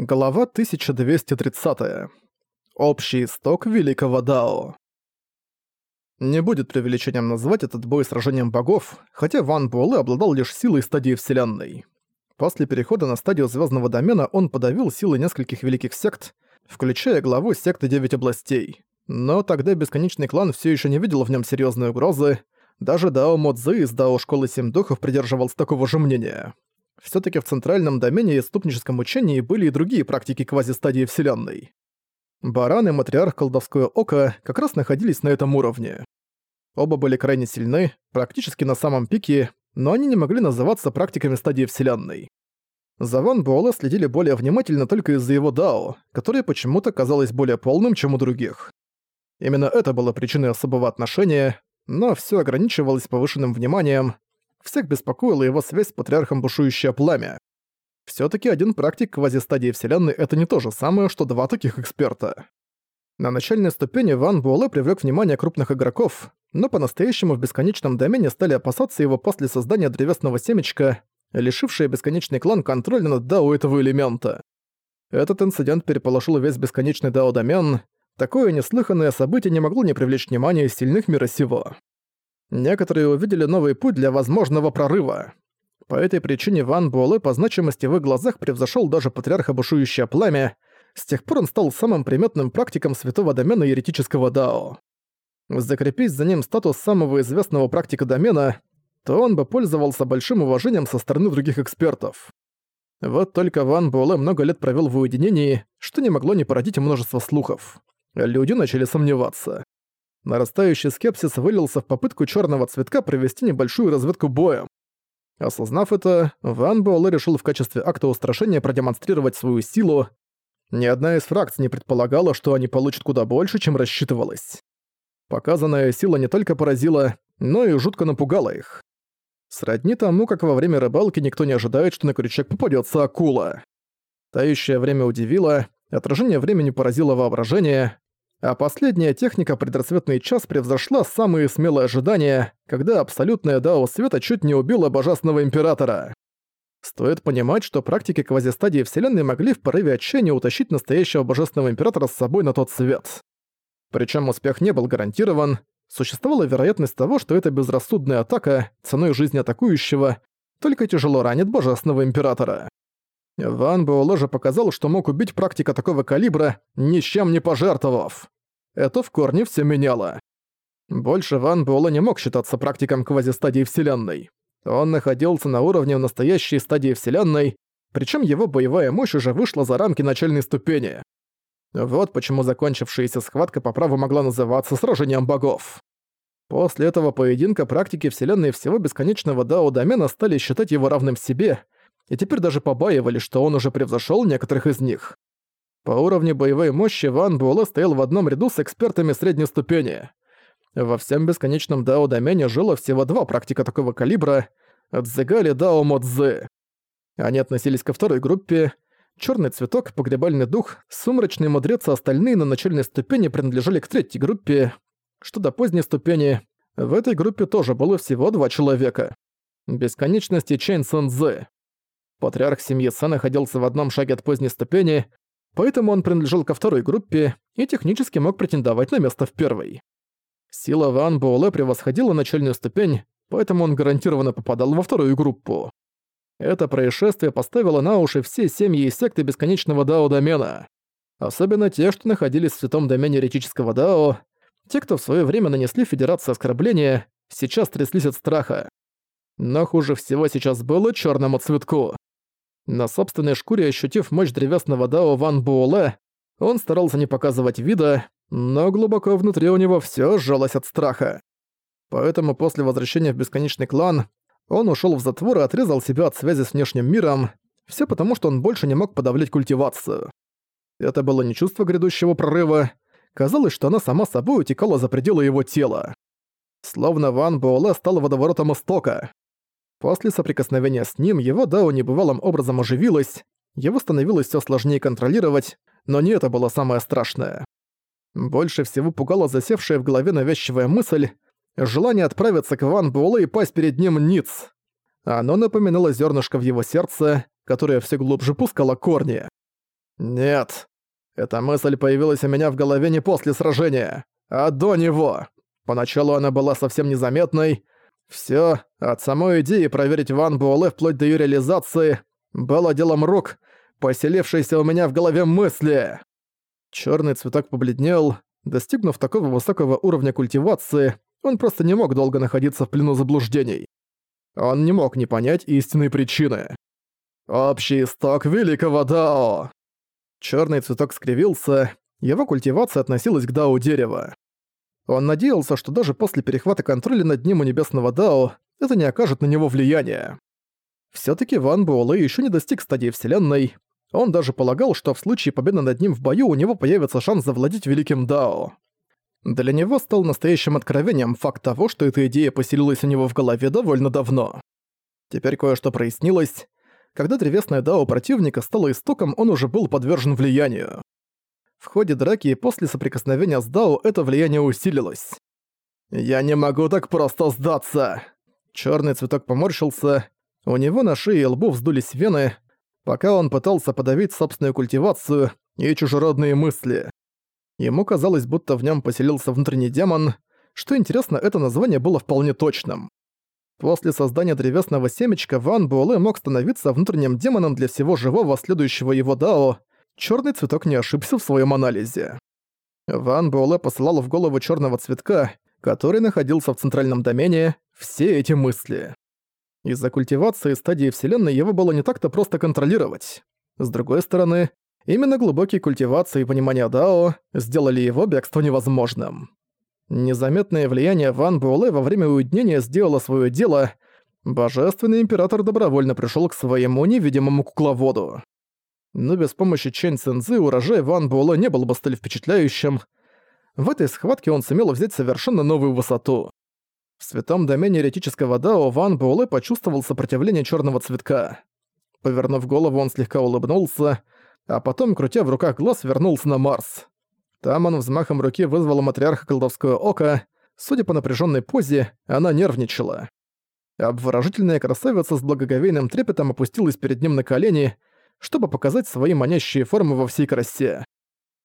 Глава 1230. Общий исток Великого Дао. Не будет преувеличением назвать этот бой сражением богов, хотя Ван Буэлэ обладал лишь силой стадии Вселенной. После перехода на стадию Звездного домена он подавил силы нескольких великих сект, включая главу секты Девять областей. Но тогда Бесконечный клан все еще не видел в нем серьезной угрозы, даже Дао Модзы из Дао Школы Семь Духов придерживался такого же мнения. Всё-таки в центральном домене и ступническом учении были и другие практики квазистадии Вселенной. Баран и Матриарх Колдовское Око как раз находились на этом уровне. Оба были крайне сильны, практически на самом пике, но они не могли называться практиками стадии Вселенной. За Ван Буэлэ следили более внимательно только из-за его Дао, которое почему-то казалось более полным, чем у других. Именно это было причиной особого отношения, но всё ограничивалось повышенным вниманием, всех беспокоила его связь с патриархом бушующее пламя. Всё-таки один практик квазистадии Вселенной — это не то же самое, что два таких эксперта. На начальной ступени Ван Буэлэ привлёк внимание крупных игроков, но по-настоящему в бесконечном домене стали опасаться его после создания древесного семечка, лишившее бесконечный клан контроля над Дао этого элемента. Этот инцидент переполошил весь бесконечный Дао-домен, такое неслыханное событие не могло не привлечь внимания сильных мира сего. Некоторые увидели новый путь для возможного прорыва. По этой причине Ван Буэлэ по значимости в их глазах превзошел даже патриарха бушующее пламя, с тех пор он стал самым приметным практиком святого домена еретического Дао. Закрепись за ним статус самого известного практика домена, то он бы пользовался большим уважением со стороны других экспертов. Вот только Ван Буэлэ много лет провел в уединении, что не могло не породить множество слухов. Люди начали сомневаться. Нарастающий скепсис вылился в попытку черного цветка провести небольшую разведку боем. Осознав это, Ван Буэлэ решил в качестве акта устрашения продемонстрировать свою силу. Ни одна из фракций не предполагала, что они получат куда больше, чем рассчитывалось. Показанная сила не только поразила, но и жутко напугала их. Сродни тому, как во время рыбалки никто не ожидает, что на крючок попадется акула. Тающее время удивило, отражение времени поразило воображение, а последняя техника «Предрассветный час» превзошла самые смелые ожидания, когда абсолютная дао света чуть не убила Божественного Императора. Стоит понимать, что практики квазистадии Вселенной могли в порыве отчаяния утащить настоящего Божественного Императора с собой на тот свет. Причем успех не был гарантирован, существовала вероятность того, что эта безрассудная атака, ценой жизни атакующего, только тяжело ранит Божественного Императора. Ван Буэлэ же показал, что мог убить практика такого калибра, ни с чем не пожертвовав. Это в корне все меняло. Больше Ван Буэлэ не мог считаться практиком квазистадии Вселенной. Он находился на уровне настоящей стадии Вселенной, причем его боевая мощь уже вышла за рамки начальной ступени. Вот почему закончившаяся схватка по праву могла называться сражением богов. После этого поединка практики Вселенной всего бесконечного Дао-домена стали считать его равным себе — и теперь даже побаивали, что он уже превзошел некоторых из них. По уровню боевой мощи Ван Буэлэ стоял в одном ряду с экспертами средней ступени. Во всем бесконечном Дао-домене жило всего два практика такого калибра — Цзэгали Дао Модзы. Они относились ко второй группе. Черный цветок, погребальный дух, сумрачный мудрец и остальные на начальной ступени принадлежали к третьей группе. Что до поздней ступени, в этой группе тоже было всего два человека. Бесконечности Чэнь Цэнзэ. Патриарх семьи Сэн находился в одном шаге от поздней ступени, поэтому он принадлежал ко второй группе и технически мог претендовать на место в первой. Сила Ван Буэлэ превосходила начальную ступень, поэтому он гарантированно попадал во вторую группу. Это происшествие поставило на уши все семьи и секты бесконечного Дао-домена. Особенно те, что находились в святом домене еретического Дао, те, кто в свое время нанесли Федерации оскорбления, сейчас тряслись от страха. Но хуже всего сейчас было черному цветку. На собственной шкуре ощутив мощь древесного Дао Ван Буэлэ, он старался не показывать вида, но глубоко внутри у него всё сжалось от страха. Поэтому после возвращения в Бесконечный клан он ушёл в затвор и отрезал себя от связи с внешним миром, всё потому, что он больше не мог подавлять культивацию. Это было не чувство грядущего прорыва, казалось, что она сама собой утекала за пределы его тела. Словно Ван Буэлэ стал водоворотом истока. После соприкосновения с ним его Дао небывалым образом оживилось, его становилось все сложнее контролировать, но не это было самое страшное. Больше всего пугала засевшая в голове навязчивая мысль желание отправиться к Ван Буэлэ и пасть перед ним ниц. Оно напоминало зернышко в его сердце, которое все глубже пускало корни. Нет. Эта мысль появилась у меня в голове не после сражения, а до него. Поначалу она была совсем незаметной. Всё, от самой идеи проверить Ван Буэлэ вплоть до её реализации, было делом рук, поселившейся у меня в голове мысли. Чёрный цветок побледнел. Достигнув такого высокого уровня культивации, он просто не мог долго находиться в плену заблуждений. Он не мог не понять истинной причины. Общий исток великого Дао. Чёрный цветок скривился, его культивация относилась к Дао дерева. Он надеялся, что даже после перехвата контроля над ним у Небесного Дао это не окажет на него влияния. Всё-таки Ван Буэлэ ещё не достиг стадии Вселенной. Он даже полагал, что в случае победы над ним в бою у него появится шанс завладеть Великим Дао. Для него стал настоящим откровением факт того, что эта идея поселилась у него в голове довольно давно. Теперь кое-что прояснилось. Когда древесное дао противника стало истоком, он уже был подвержен влиянию. В ходе драки и после соприкосновения с дао это влияние усилилось. «Я не могу так просто сдаться!» Чёрный цветок поморщился, у него на шее и лбу вздулись вены, пока он пытался подавить собственную культивацию и чужеродные мысли. Ему казалось, будто в нем поселился внутренний демон. Что интересно, это название было вполне точным. После создания древесного семечка Ван Буэлэ мог становиться внутренним демоном для всего живого, следующего его Дао. Черный цветок не ошибся в своем анализе. Ван Буэлэ посылал в голову черного цветка, который находился в центральном домене, все эти мысли. Из-за культивации стадии Вселенной его было не так-то просто контролировать. С другой стороны, Именно глубокие культивации и понимание Дао сделали его бегство невозможным. Незаметное влияние Ван Буэлэ во время уединения сделало свое дело. Божественный император добровольно пришел к своему невидимому кукловоду. Но без помощи Чэнь Цэнзы урожай Ван Буэлэ не был бы столь впечатляющим. В этой схватке он сумел взять совершенно новую высоту. В святом домене еретического Дао Ван Буэлэ почувствовал сопротивление черного цветка. Повернув голову, он слегка улыбнулся, а потом, крутя в руках глаз, вернулся на Марс. Там он взмахом руки вызвал матриарха колдовское око. Судя по напряженной позе, она нервничала. Обворожительная красавица с благоговейным трепетом опустилась перед ним на колени, чтобы показать свои манящие формы во всей красе.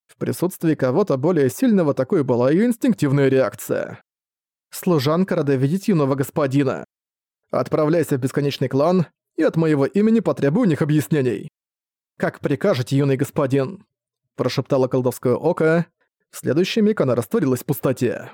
В присутствии кого-то более сильного такой была ее инстинктивная реакция. «Служанка рада видеть юного господина. Отправляйся в бесконечный клан, и от моего имени потребуй у них объяснений». «Как прикажете, юный господин?» – прошептала колдовское око. В следующий миг она растворилась в пустоте.